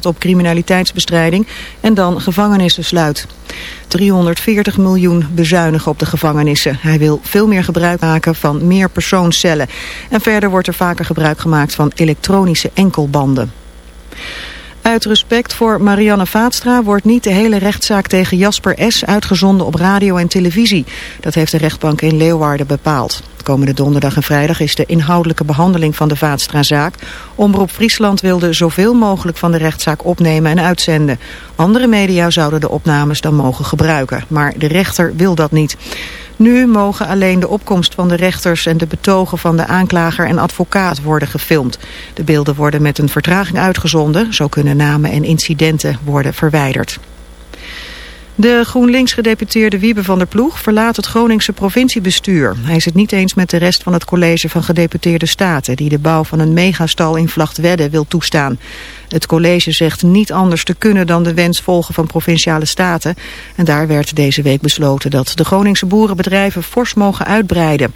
op criminaliteitsbestrijding en dan gevangenissen sluit. 340 miljoen bezuinigen op de gevangenissen. Hij wil veel meer gebruik maken van meer persoonscellen. En verder wordt er vaker gebruik gemaakt van elektronische enkelbanden. Uit respect voor Marianne Vaatstra wordt niet de hele rechtszaak tegen Jasper S. uitgezonden op radio en televisie. Dat heeft de rechtbank in Leeuwarden bepaald. Komende donderdag en vrijdag is de inhoudelijke behandeling van de Vaatstra-zaak. Omroep Friesland wilde zoveel mogelijk van de rechtszaak opnemen en uitzenden. Andere media zouden de opnames dan mogen gebruiken, maar de rechter wil dat niet. Nu mogen alleen de opkomst van de rechters en de betogen van de aanklager en advocaat worden gefilmd. De beelden worden met een vertraging uitgezonden, zo kunnen namen en incidenten worden verwijderd. De GroenLinks-gedeputeerde Wiebe van der Ploeg verlaat het Groningse provinciebestuur. Hij is het niet eens met de rest van het college van gedeputeerde staten... die de bouw van een megastal in Vlachtwedde wil toestaan. Het college zegt niet anders te kunnen dan de wens volgen van provinciale staten. En daar werd deze week besloten dat de Groningse boerenbedrijven fors mogen uitbreiden.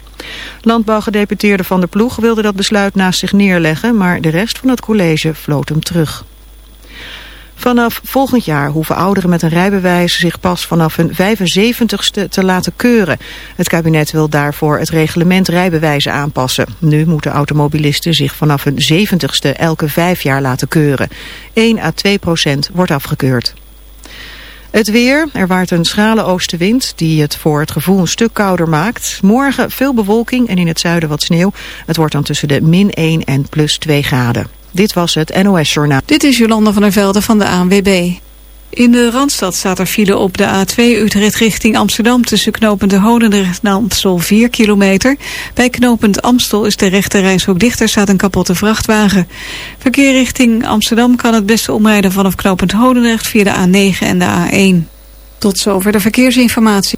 Landbouwgedeputeerde van der Ploeg wilde dat besluit naast zich neerleggen... maar de rest van het college floot hem terug. Vanaf volgend jaar hoeven ouderen met een rijbewijs zich pas vanaf hun 75ste te laten keuren. Het kabinet wil daarvoor het reglement rijbewijzen aanpassen. Nu moeten automobilisten zich vanaf hun 70ste elke vijf jaar laten keuren. 1 à 2 procent wordt afgekeurd. Het weer, er waart een schrale oostenwind die het voor het gevoel een stuk kouder maakt. Morgen veel bewolking en in het zuiden wat sneeuw. Het wordt dan tussen de min 1 en plus 2 graden. Dit was het NOS Journaal. Dit is Jolanda van der Velde van de ANWB. In de Randstad staat er file op de A2 Utrecht richting Amsterdam... tussen knooppunt De Holendrecht en Amstel 4 kilometer. Bij knooppunt Amstel is de rechte ook dichter, staat een kapotte vrachtwagen. Verkeer richting Amsterdam kan het beste omrijden vanaf knooppunt Holendrecht... via de A9 en de A1. Tot zover de verkeersinformatie.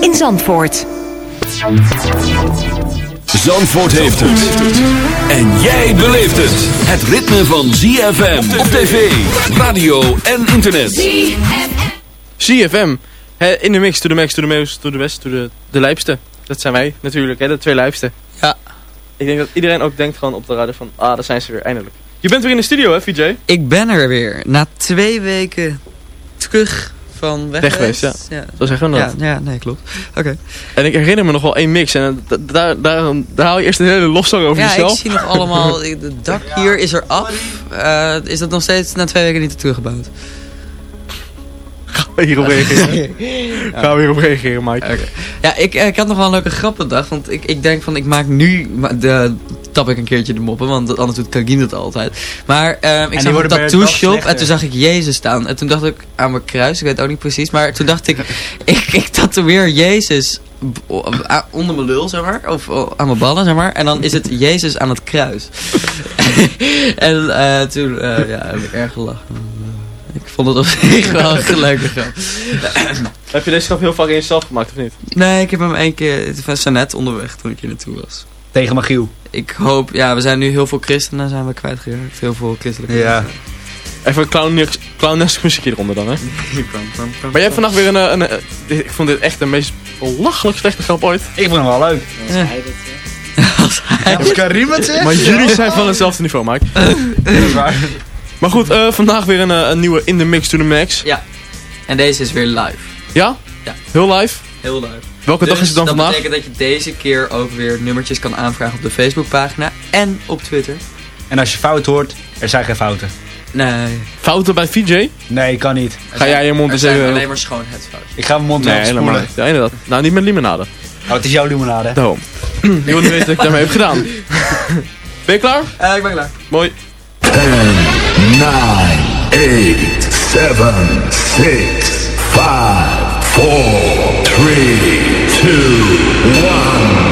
in Zandvoort. Zandvoort heeft het. En jij beleeft het. Het ritme van ZFM op tv, radio en internet. ZFM. In de mix, to the max, to the most, to the best, to the, de lijpste. Dat zijn wij natuurlijk, hè, de twee lijpste. Ja. Ik denk dat iedereen ook denkt gewoon op de radio van, ah, daar zijn ze weer, eindelijk. Je bent weer in de studio, hè, VJ? Ik ben er weer. Na twee weken terug van weg, Weg geweest, ja. ja. Zo zeggen we dat. Ja, ja, nee, klopt. Oké. En ik herinner me nog wel één mix. En da- daar, daar, daar haal je eerst een hele lofzang over Ja, ik jezelf. zie nog allemaal... Het dak hier is er af. Eh, is dat nog steeds na twee weken niet teruggebouwd? Gaan we hierop reageren? Gaan we hierop reageren, Mike? Ja, ik, eh, ik had nog wel een leuke grap bedacht. Want ik, ik denk van, ik maak nu... De, tap ik een keertje de moppen, want anders doet Kagin dat altijd. Maar ehm, ik zag een tattoo shop en toen zag ik Jezus staan. En toen dacht ik aan mijn kruis, ik weet ook niet precies. Maar toen dacht ik, ik, ik tatoeëer Jezus onder mijn lul, zeg maar. Of aan mijn ballen, zeg maar. En dan is het Jezus aan het kruis. en eh, toen eh, ja, heb ik erg gelachen. Ik vond het op zich wel een leuke grap. Heb je deze grap heel vaak in jezelf gemaakt, of niet? Nee, ik heb hem één keer... Het was net onderweg toen ik hier naartoe was. Tegen Magiel. Ik hoop... Ja, we zijn nu heel veel christenen zijn we kwijtgeraakt. Heel veel christelijke Ja. mensen. Even een clownesk, clownesk muziekje eronder dan, hè. Maar jij hebt vandaag weer een... eh, een, eh, ik vond dit echt de meest belachelijk slechte grap ooit. Ik vond hem wel leuk. Als Karim het zegt? Maar jullie zijn van hetzelfde niveau, Mike. Dat is waar. Maar goed, eh, vandaag weer een, eh, een nieuwe In The Mix to The Max. Ja. En deze is weer live. Ja? Ja. Heel live? Heel live. Welke dag Dus is het dan dat vandaag? betekent dat je deze keer ook weer nummertjes kan aanvragen op de Facebookpagina en op Twitter. En als je fout hoort, er zijn geen fouten. Nee. Fouten bij VJ? Nee, kan niet. Ga jij je mond eens zijn even... alleen maar schoonheidsfouten. Ik ga mijn mond Nee, wel helemaal spoelen. niet. Ja, inderdaad. Nou, niet met limonade. Oh, het is jouw limonade. Daarom. Je wil niet weten wat ik daarmee heb gedaan. Ben je klaar? Eh, ik ben klaar. Mooi. 9, 8, 7, 6, 5, 4, 3, 2, 1.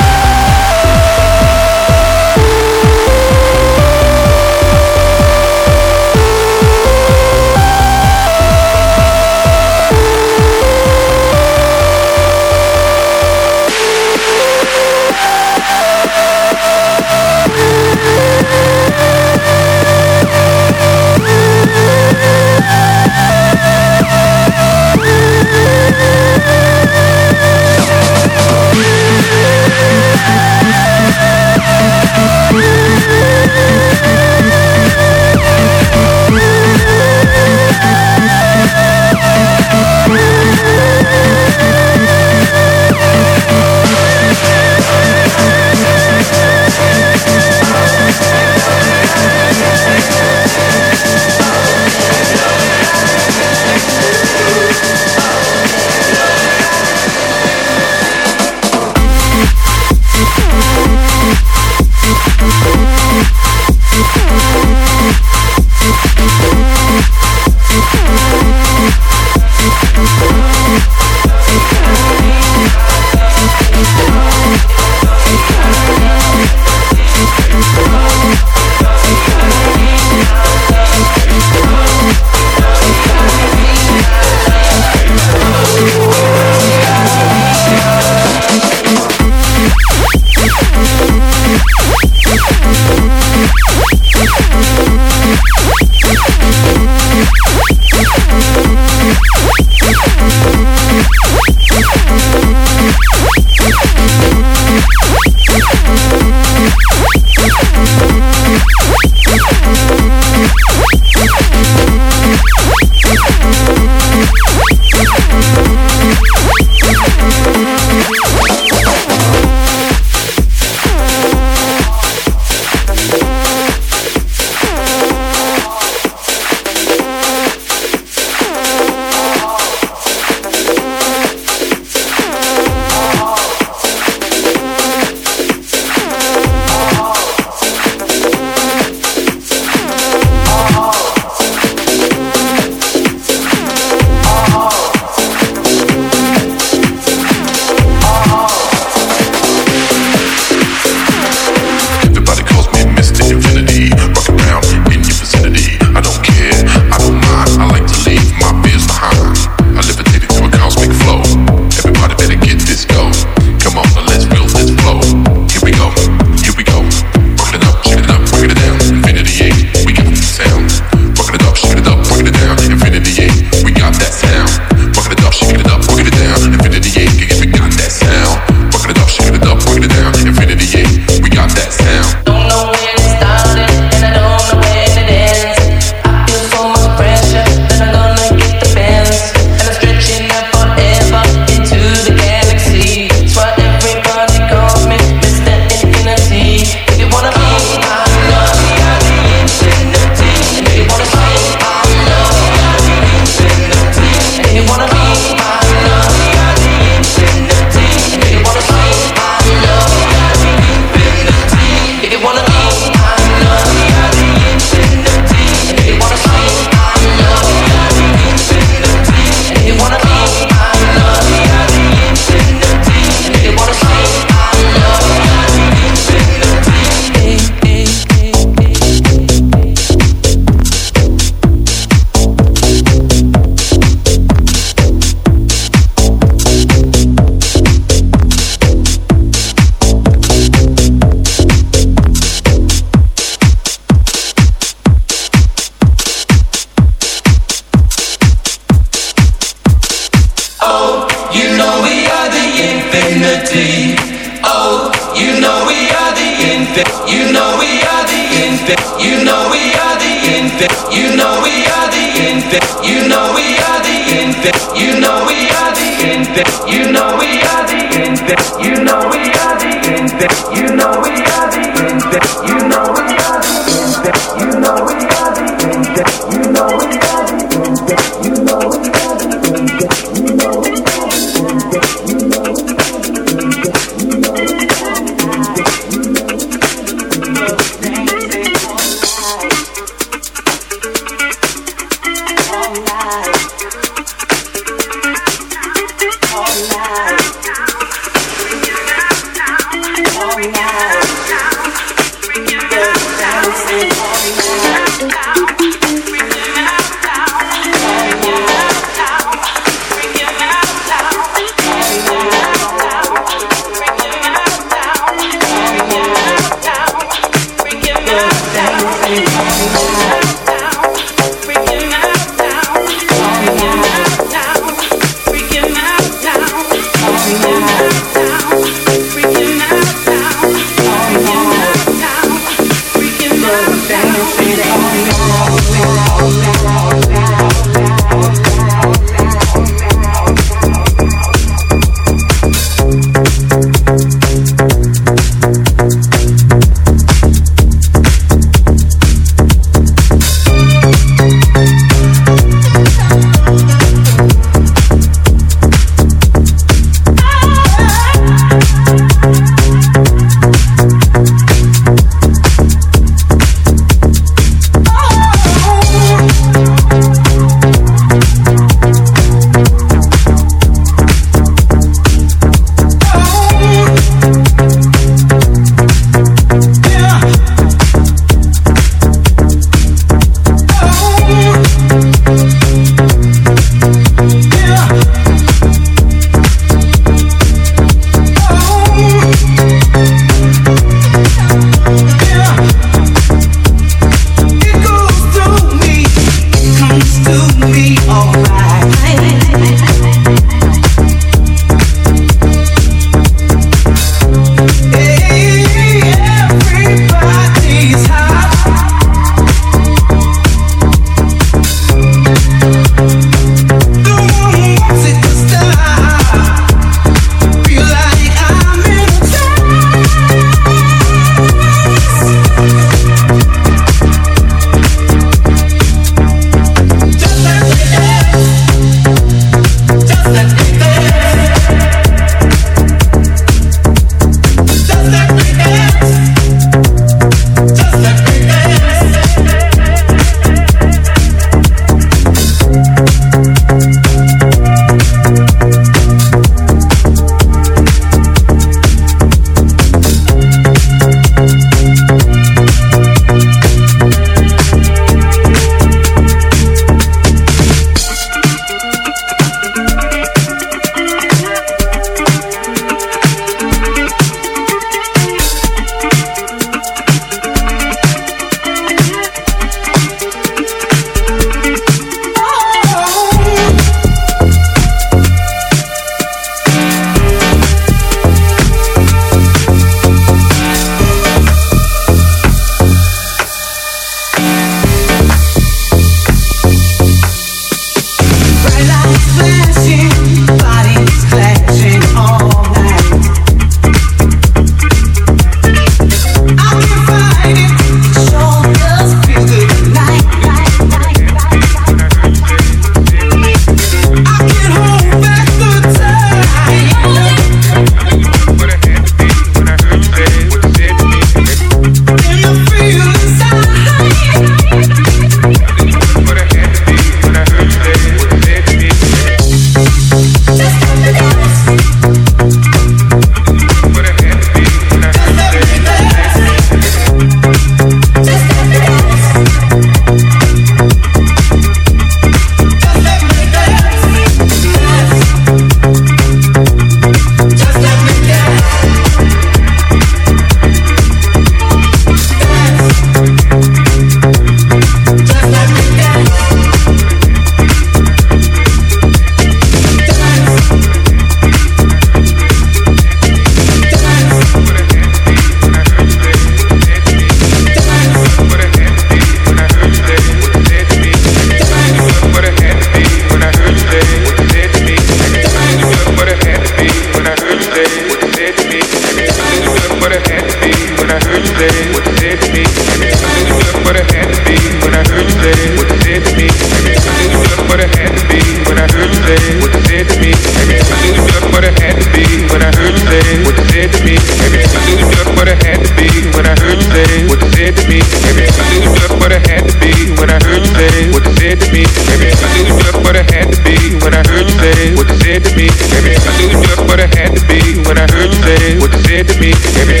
Say what you said to me. Baby, I knew just what it had to be when I heard you say what you said to me. Baby, I knew just what it had to be when I heard you say what you said to me. Baby, I knew just what it had to be when I heard you say what you said to me. Baby, I knew just what it had to be when I heard you say what you said to me. Baby, I knew just what had to be when I heard say what you said to me. Baby,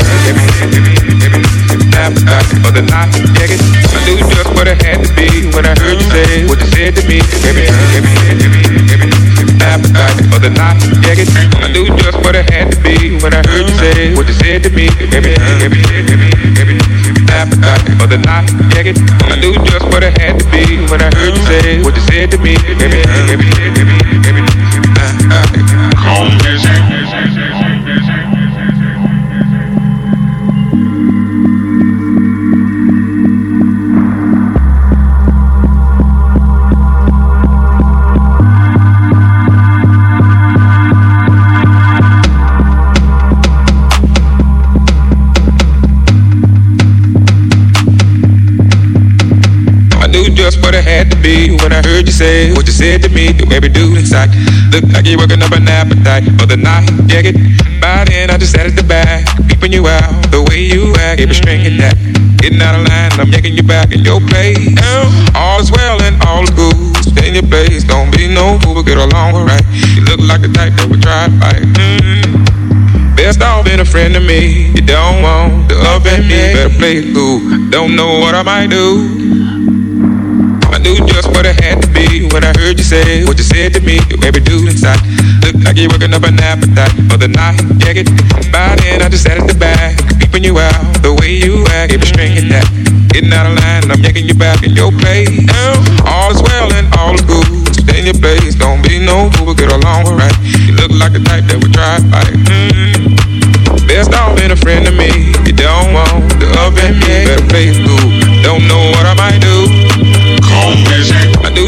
appetite for it. I knew just what had to be when I heard you say what you said to me. The night, yeah, it. I knew just what it had to be when I heard you say what you said to me. Baby, baby, baby, baby, appetite for the night, yeah, it. I knew just what it had to be when I heard you say what you said to me. Baby, baby, baby, be when I heard you say what you said to me. The way we do inside, look like you're working up an appetite for the night. Yeah, get by then I just sat at the back, peeping you out. The way you act, every string in that. Getting out of line, I'm yanking you back in your place. All is well and all is good. Stay in your place, don't be no fool, but get along alright. You look like the type that would try to fight. Mm. Best off being a friend to me. You don't want the love me, better play it cool. Don't know what I might do. When I heard you say what you said to me. The way we do inside, look like you're working up an appetite for the night. Yeah, get by then I just sat at the back, peeping you out. The way you act, every string in that. Getting out of line, I'm yanking you back in your place. Oh, all is well and all is good. Stay in your place, don't be no fool, get along alright. You look like the type that would try to fight. Mm. Best off being a friend to me. You don't want the love in me, better play it cool. Don't know what I might do. Calm music. I knew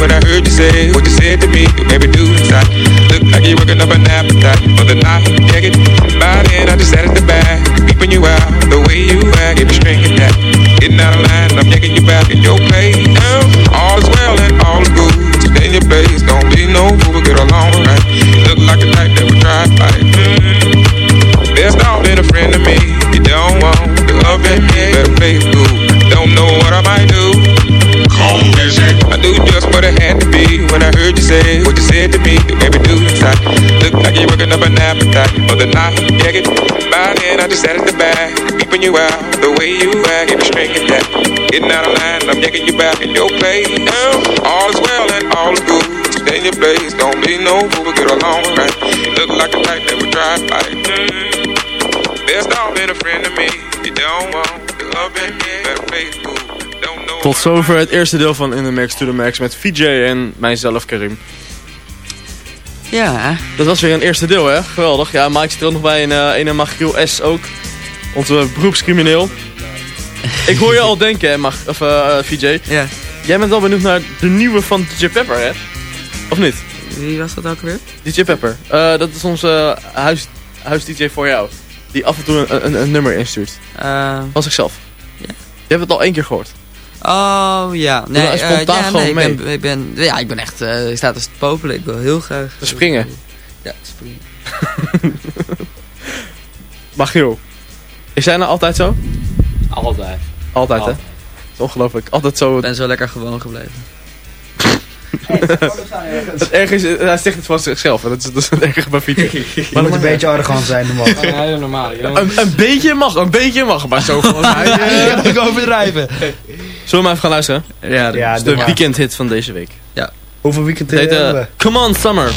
when I heard you say what you said to me. You made me do inside. Look like you're working up an appetite for the night. Yeah, get by then I just sat at the back, peeping you out. The way you act, every string in that. Getting out of line, I'm yanking you back in your place. Oh, all is well and all is good. Stay in your place, don't be no fool, get along alright. You look like a type that would to fight. Mm. Best off being a friend to me. You don't want the love me, better play it cool. Don't know what I might do. Said to me. You me do inside. Look like you're working up an appetite for the night. Yeah, get by then I just sat at the back, peeping you out. The way you act, every string in that. Getting out of line, I'm yanking you back in your place. Oh, all is well and all is good. Stay in your place, don't be no fool, get along right. You look like a type that would try to fight. Mm. Best off being a friend to me. You don't want the love in me, cool. Don't know Tot zover het eerste deel van In The Max to The Max met VJ en mijzelf Karim. Ja. Dat was weer een eerste deel, hè? Geweldig. Ja, Mike zit er ook nog bij en uh, een Magiel S ook. Onze beroepscrimineel. Ik hoor je al denken, hè, Mag of, uh, VJ. Ja. Jij bent wel benieuwd naar de nieuwe van DJ Pepper, hè? Of niet? Wie was dat ook weer? DJ Pepper. Uh, dat is onze huis, huis-DJ voor jou. Die af en toe een, een, een nummer instuurt. Uh, van zichzelf. Ja. Je hebt het al één keer gehoord. Oh ja, nee, uh, spontaan ja, gewoon nee, mee. Ik ben, ik ben, ja, ik ben echt, uh, ik sta te popelen. Ik wil heel graag. Te springen. Ja, te springen. Magiel, is jij nou altijd zo? Altijd. Altijd, hè? Dat is ongelooflijk. Altijd zo. Ik ben zo lekker gewoon gebleven. het erg is, hij zegt het van zichzelf. Dat is, dat is het erge bij fietsen. Je moet een beetje arrogant zijn, de man. Ja, heel normaal. Een, een beetje mag, een beetje mag. Maar zo gewoon. Ook overdrijven. Zullen we maar even gaan luisteren? Ja, Ja, Dat is de weekendhit van deze week. Hoeveel weekend Het heet eh, hebben we? Come On Summer.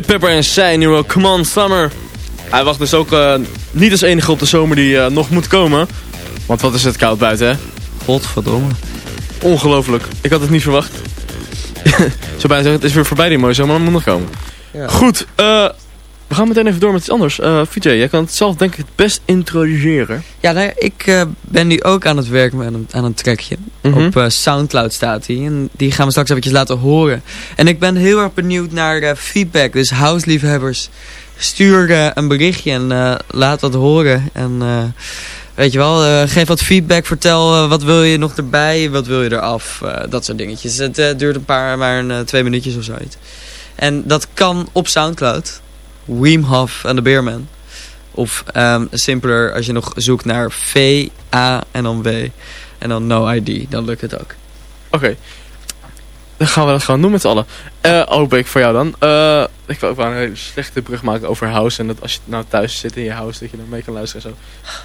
Pepper en zijn nieuwe Come On Summer. Hij wacht dus ook eh, niet als enige op de zomer die eh, nog moet komen. Want wat is het koud buiten, hè? Godverdomme. Ongelooflijk. Ik had het niet verwacht. Zo bijna zeggen, het is weer voorbij die mooie zomer, maar moet nog komen. Ja. Goed, eh, we gaan meteen even door met iets anders. Eh VJ, jij kan het zelf denk ik het best introduceren. Ja, nou, ja, ik eh, ben nu ook aan het werken met een, aan een Mhm. Op eh, Soundcloud staat hij. En die gaan we straks eventjes laten horen. En ik ben heel erg benieuwd naar feedback. Dus houseliefhebbers, stuur eh, een berichtje en eh, laat dat horen. En weet je wel, geef wat feedback. Vertel wat wil je nog erbij, wat wil je eraf. dat soort dingetjes. Het duurt een paar, maar een, twee minuutjes of zoiets. En dat kan op Soundcloud. Wim Hof en de Beerman. Of ehm, simpeler als je nog zoekt naar V, A en dan W. En dan No ID. Dan lukt het ook. Oké. Dan gaan we dat gewoon doen met z'n allen. Eh hoop ik voor jou dan. Eh, ik wil ook wel een hele slechte brug maken over house. En dat als je nou thuis zit in je house, dat je dan mee kan luisteren en zo.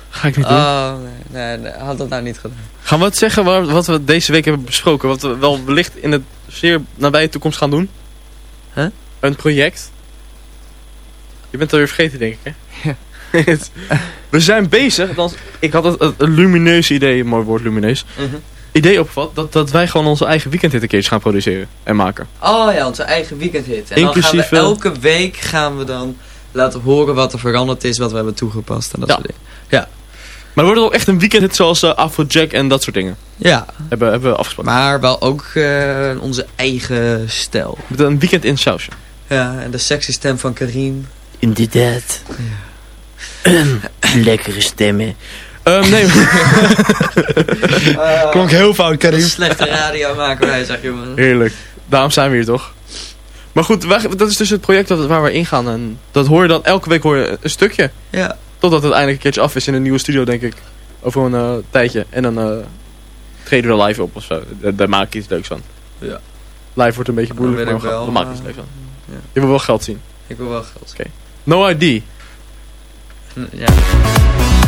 Ga ik niet doen. Oh, nee, nee, nee, had dat nou niet gedaan. Gaan we het zeggen waar- wat we deze week hebben besproken? Wat we wel wellicht in de zeer nabije toekomst gaan doen? Huh? Een project? Je bent alweer vergeten, denk ik, hè? Ja. we zijn bezig. Dan, ik had het, een lumineus idee, mooi woord lumineus. Mhm. Idee opgevat dat, dat wij gewoon onze eigen weekendhit een keertje gaan produceren en maken. Oh ja, onze eigen weekendhit. En dan Inclusief, gaan we eh, elke week gaan we dan laten horen wat er veranderd is, wat we hebben toegepast en dat Ja. soort dingen. Ja. Maar wordt het ook echt een weekendhit zoals uh, Afrojack en dat soort dingen? Ja. Hebben, hebben we afgesproken. Maar wel ook eh, onze eigen stijl. Met een weekend in sausje. Ja, en de sexy stem van Karim. Inderdaad. Lekkere stemmen. Ehm, nee. Klonk heel fout, Karim. Slechte radio maken wij, zeg jongen. Heerlijk. Daarom zijn we hier toch? Maar goed, wij- dat is dus het project dat, waar we ingaan. En dat hoor je dan, elke week hoor je een stukje. Ja. Totdat het eindelijk een keertje af is in een nieuwe studio, denk ik. Over een eh, tijdje. En dan eh treden we er live op of zo. Daar, daar maak ik iets leuks van. Ja. Live wordt een beetje moeilijk, maar wel, maak ik maar- iets leuks van. Ja. Je wil wel geld zien. Ik wil wel geld. Oké. No ID. Ja.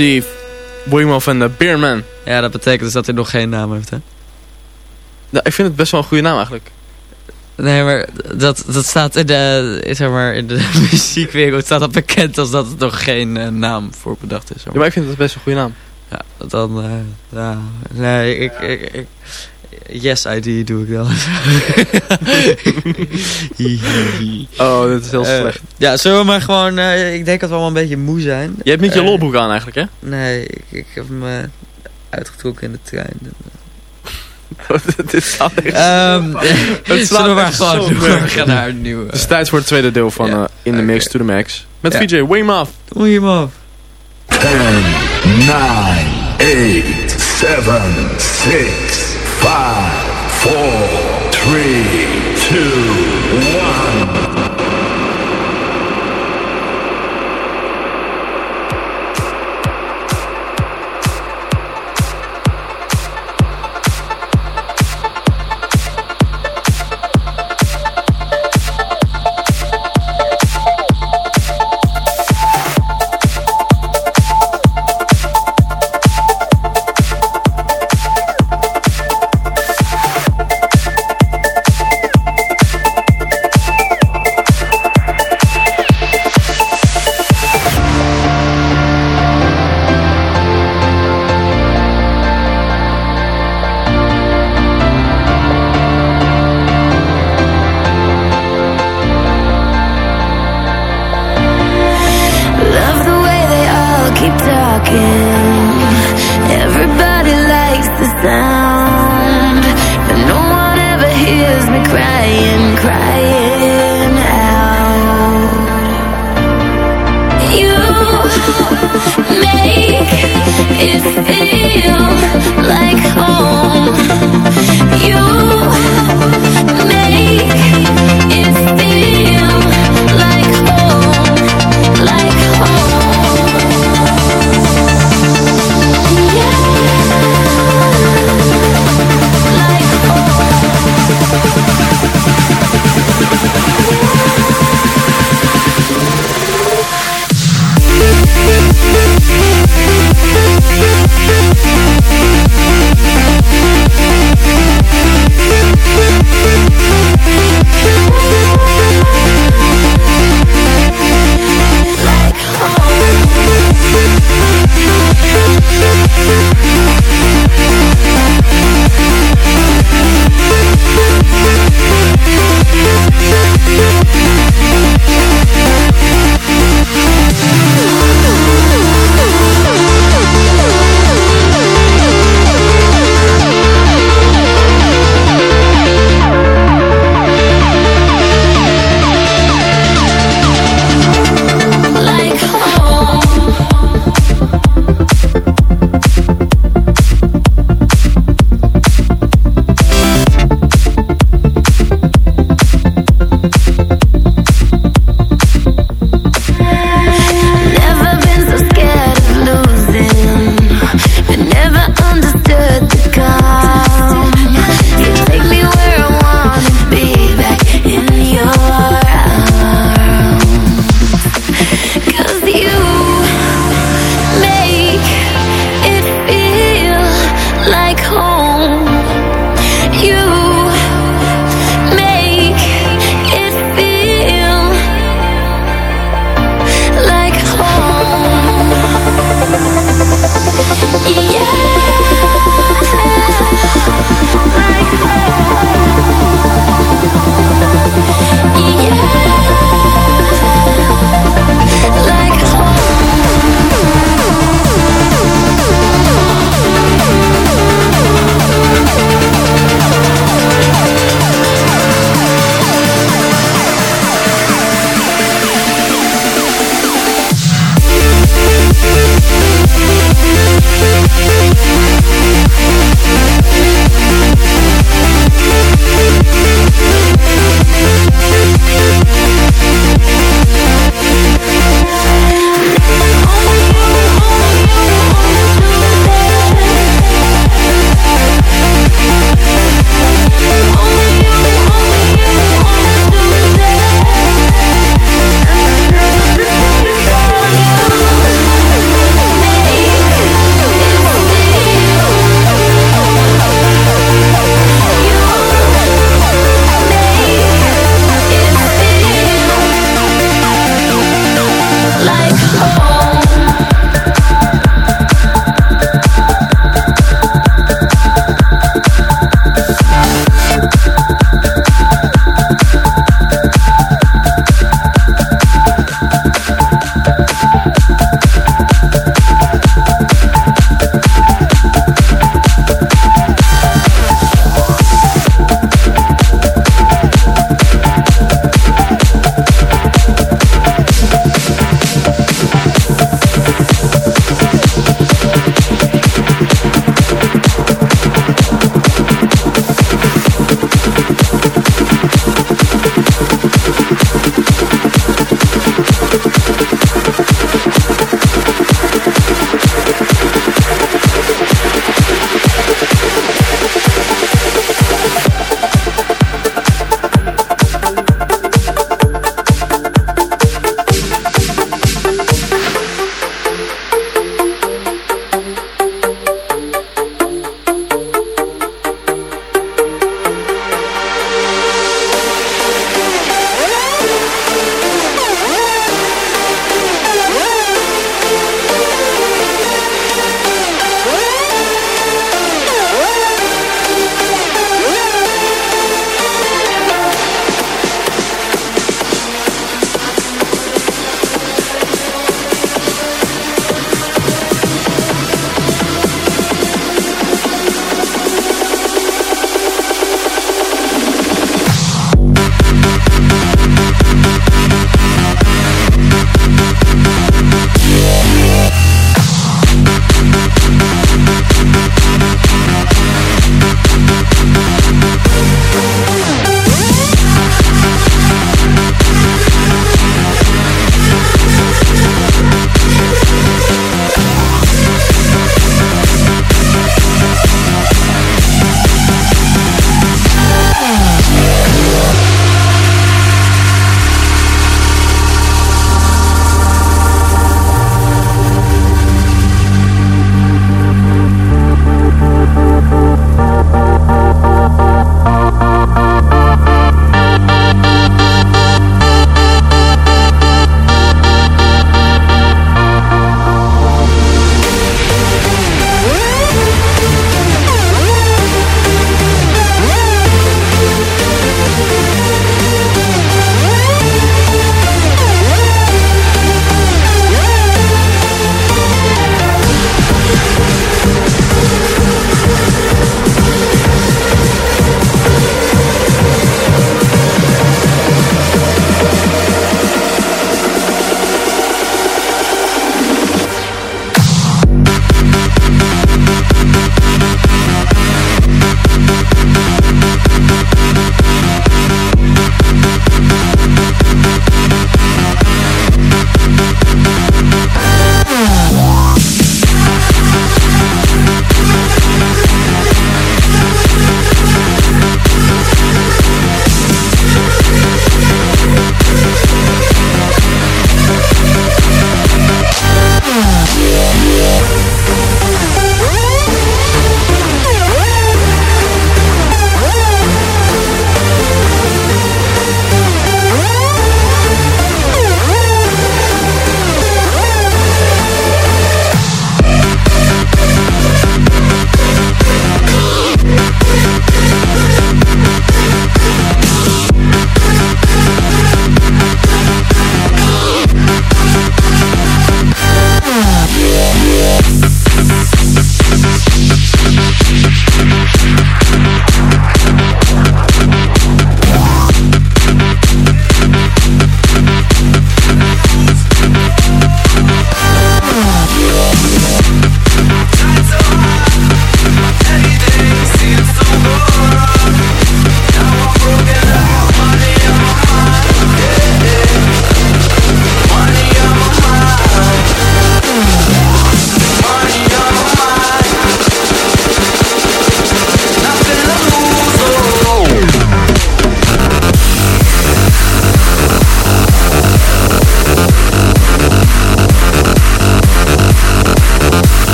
ID. Boeimhoff en uh, Beerman. ja, dat betekent dus dat hij nog geen naam heeft, hè? Nou, ik vind het best wel een goede naam eigenlijk. Nee, maar dat, dat staat in de, zeg maar, in de muziekwereld staat dat bekend als dat er nog geen eh, naam voor bedacht is. zeg Ja, maar. maar ik vind het best een goede naam. Ja, dan, eh, ja, nee, ik, ik, ik, yes ID doe ik wel. Oh, dit is heel Eh, slecht. ja, zullen we maar gewoon, eh, ik denk dat we allemaal een beetje moe zijn. Je hebt niet je Eh, lolbroek aan eigenlijk, hè? Nee, ik, ik heb hem eh, uitgetrokken in de trein. dit staat echt... Ehm Het slaat zullen we maar gewoon nergens doorgaan naar een nieuwe. Het is tijd voor het tweede deel van eh, In the Mix to the Max. Met Ja. VJ, Wim af. Doe je hem af. 10, 9, 8, 7, 6, 5, 4, 3, 2, 1.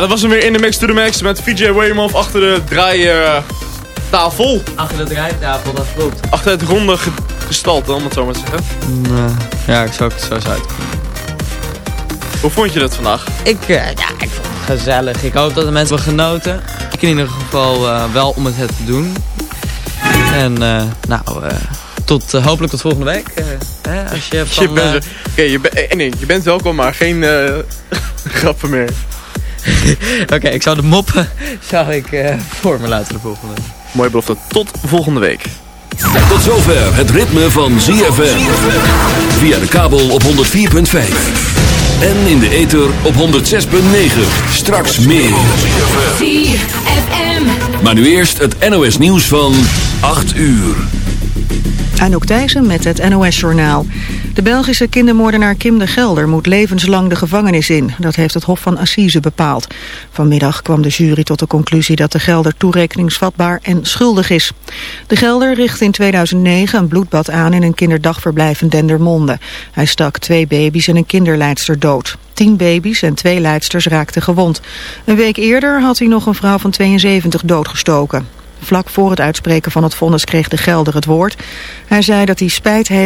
Dat was hem weer in de Mix to the Max met VJ Weymouth achter de draaitafel. Achter de draaitafel, dat klopt. Achter het ronde ge gestalte, om het zo maar te zeggen. Nou, ja, ik zou het zo eens uit. Hoe vond je dat vandaag? Ik, eh, ja, ik vond het gezellig. Ik hoop dat de mensen hebben genoten. Ik in ieder geval eh, wel om het het te doen. En eh, nou, eh, tot, eh, hopelijk tot volgende week. eh, hè, als je, Je van, bent, eh, Oké, je, ben- eh, nee, je bent welkom, maar geen eh, grappen meer. Oké, ik zou de moppen zou ik, eh, voor me laten de volgende. Mooie belofte. Tot volgende week. Tot zover het ritme van ZFM. Via de kabel op 104.5. En in de ether op 106.9. Straks meer. ZFM. Maar nu eerst het NOS nieuws van 8 uur. Anouk Thijssen met het NOS-journaal. De Belgische kindermoordenaar Kim de Gelder moet levenslang de gevangenis in. Dat heeft het Hof van Assise bepaald. Vanmiddag kwam de jury tot de conclusie dat de Gelder toerekeningsvatbaar en schuldig is. De Gelder richtte in 2009 een bloedbad aan in een kinderdagverblijf in Dendermonde. Hij stak twee baby's en een kinderleidster dood. Tien baby's en twee leidsters raakten gewond. Een week eerder had hij nog een vrouw van 72 doodgestoken. Vlak voor het uitspreken van het vonnis kreeg de Gelder het woord. Hij zei dat hij spijt heeft